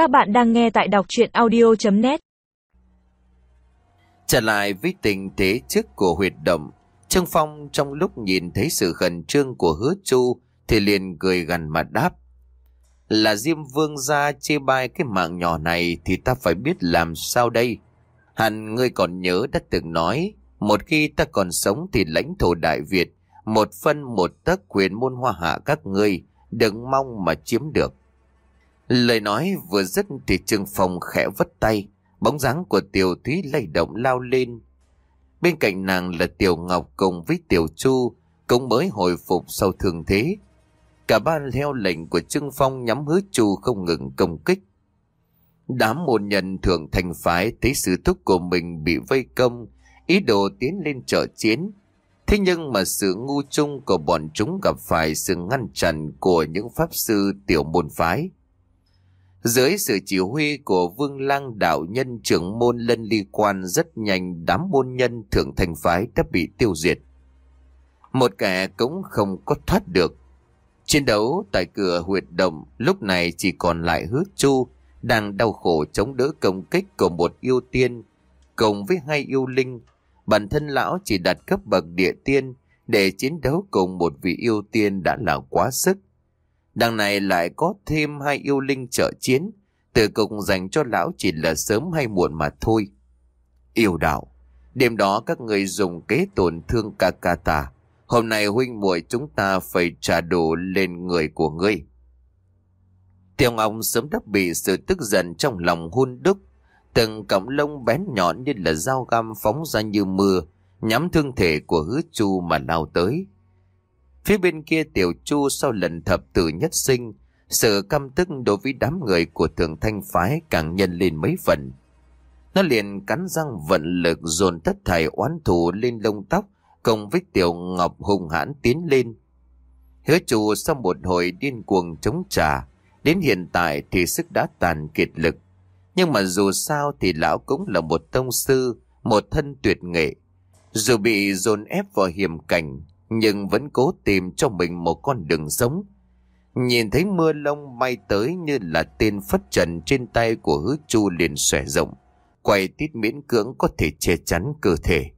Các bạn đang nghe tại đọc chuyện audio.net Trở lại với tình thế trước của huyệt động, Trương Phong trong lúc nhìn thấy sự khẩn trương của hứa chu thì liền cười gần mà đáp. Là Diêm Vương ra chê bai cái mạng nhỏ này thì ta phải biết làm sao đây. Hẳn ngươi còn nhớ đã từng nói, một khi ta còn sống thì lãnh thổ Đại Việt, một phân một tấc quyền môn hoa hạ các ngươi, đừng mong mà chiếm được. Lời nói vừa dứt thì Trương Phong khẽ vất tay, bóng dáng của Tiểu Thúy lay động lao lên. Bên cạnh nàng là Tiểu Ngọc cùng với Tiểu Chu, cũng mới hồi phục sau thương thế. Cả ba theo lệnh của Trương Phong nhắm hứa Chu không ngừng công kích. Đám môn nhân thượng thành phái thấy sự thúc của mình bị vây công, ý đồ tiến lên trợ chiến. Thế nhưng mà sự ngu chung của bọn chúng gặp phải sự ngăn chặn của những pháp sư tiểu môn phái. Dưới sự chỉ huy của Vương Lang đạo nhân trưởng môn lân ly quan rất nhanh đám môn nhân thượng thành phái đã bị tiêu diệt. Một kẻ cũng không có thoát được. Chiến đấu tại cửa huyệt động lúc này chỉ còn lại hứa chu đang đau khổ chống đỡ công kích của một yêu tiên cùng với hai yêu linh. Bản thân lão chỉ đặt cấp bậc địa tiên để chiến đấu cùng một vị yêu tiên đã là quá sức. Đằng này lại có thêm hai yêu linh trợ chiến, từ cục dành cho lão chỉ là sớm hay muộn mà thôi. Yêu đạo, đêm đó các người dùng kế tổn thương Kakata, ta. Hôm nay huynh muội chúng ta phải trả đủ lên người của ngươi. Tiêu Ngọc sớm đã bị sự tức giận trong lòng hun đúc. Từng cọng lông bén nhọn như là dao găm phóng ra như mưa, nhắm thương thể của hứa chu mà lao tới. Phía bên kia tiểu chu sau lần thập tử nhất sinh, sự căm tức đối với đám người của thượng thanh phái càng nhân lên mấy phần. Nó liền cắn răng vận lực dồn tất thảy oán thù lên lông tóc, cùng với tiểu ngọc hùng hãn tiến lên. Hứa chủ sau một hồi điên cuồng chống trả, đến hiện tại thì sức đã tàn kiệt lực. Nhưng mà dù sao thì lão cũng là một tông sư, một thân tuyệt nghệ. Dù bị dồn ép vào hiểm cảnh, nhưng vẫn cố tìm cho mình một con đường sống. Nhìn thấy mưa lông bay tới như là tên phất trần trên tay của hứa chu liền xòe rộng, quay tít miễn cưỡng có thể che chắn cơ thể.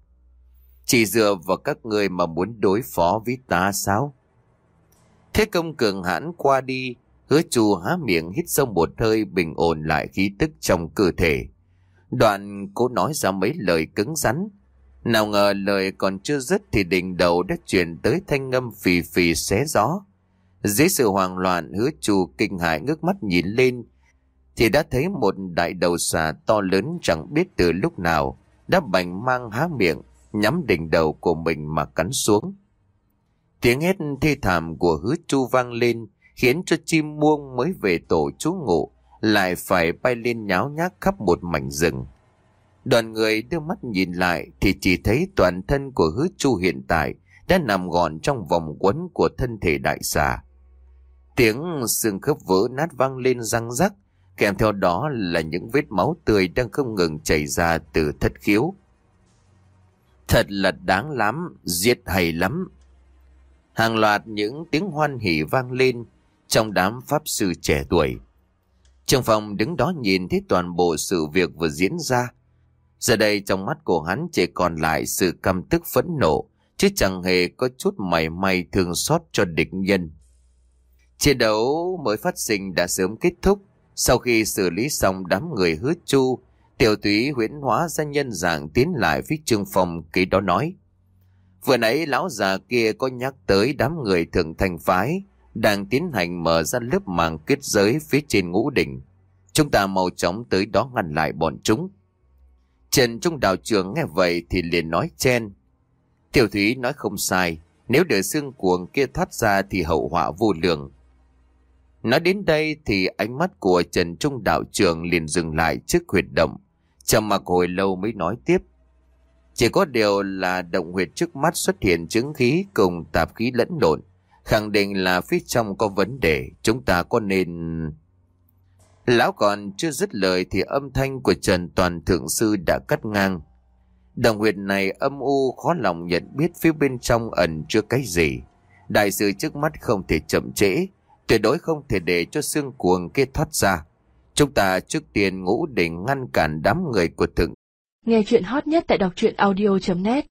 Chỉ dựa vào các người mà muốn đối phó với ta sao? Thế công cường hãn qua đi, hứa chu há miệng hít sâu một hơi bình ổn lại khí tức trong cơ thể. Đoạn cố nói ra mấy lời cứng rắn, nào ngờ lời còn chưa dứt thì đỉnh đầu đã chuyển tới thanh ngâm phì phì xé gió. Dưới sự hoang loạn, hứa chu kinh hãi ngước mắt nhìn lên, thì đã thấy một đại đầu xà to lớn chẳng biết từ lúc nào đã bành mang há miệng, nhắm đỉnh đầu của mình mà cắn xuống. Tiếng hét thê thảm của hứa chu vang lên, khiến cho chim muông mới về tổ trú ngụ lại phải bay lên nháo nhác khắp một mảnh rừng. Đoàn người đưa mắt nhìn lại thì chỉ thấy toàn thân của hứa chu hiện tại đã nằm gọn trong vòng quấn của thân thể đại xà. Tiếng xương khớp vỡ nát vang lên răng rắc, kèm theo đó là những vết máu tươi đang không ngừng chảy ra từ thất khiếu. Thật là đáng lắm, giết hay lắm. Hàng loạt những tiếng hoan hỉ vang lên trong đám pháp sư trẻ tuổi. Trong phòng đứng đó nhìn thấy toàn bộ sự việc vừa diễn ra, Giờ đây trong mắt của hắn chỉ còn lại sự căm tức phẫn nộ, chứ chẳng hề có chút mảy may thương xót cho địch nhân. Chiến đấu mới phát sinh đã sớm kết thúc. Sau khi xử lý xong đám người hứa chu, tiểu túy huyễn hóa ra nhân dạng tiến lại phía trương phòng ký đó nói. Vừa nãy lão già kia có nhắc tới đám người thượng thành phái, đang tiến hành mở ra lớp màng kết giới phía trên ngũ đỉnh. Chúng ta mau chóng tới đó ngăn lại bọn chúng. Trần Trung đạo trưởng nghe vậy thì liền nói chen. Tiểu Thúy nói không sai, nếu để xương cuồng kia thoát ra thì hậu họa vô lượng. Nói đến đây thì ánh mắt của Trần Trung đạo trưởng liền dừng lại trước huyệt động. Trầm mặc hồi lâu mới nói tiếp. Chỉ có điều là động huyệt trước mắt xuất hiện chứng khí cùng tạp khí lẫn lộn. Khẳng định là phía trong có vấn đề, chúng ta có nên... Lão còn chưa dứt lời thì âm thanh của Trần Toàn Thượng Sư đã cắt ngang. Đồng huyệt này âm u khó lòng nhận biết phía bên trong ẩn chưa cái gì. Đại sư trước mắt không thể chậm trễ, tuyệt đối không thể để cho xương cuồng kia thoát ra. Chúng ta trước tiên ngủ để ngăn cản đám người của thượng Nghe chuyện hot nhất tại đọc truyện audio.net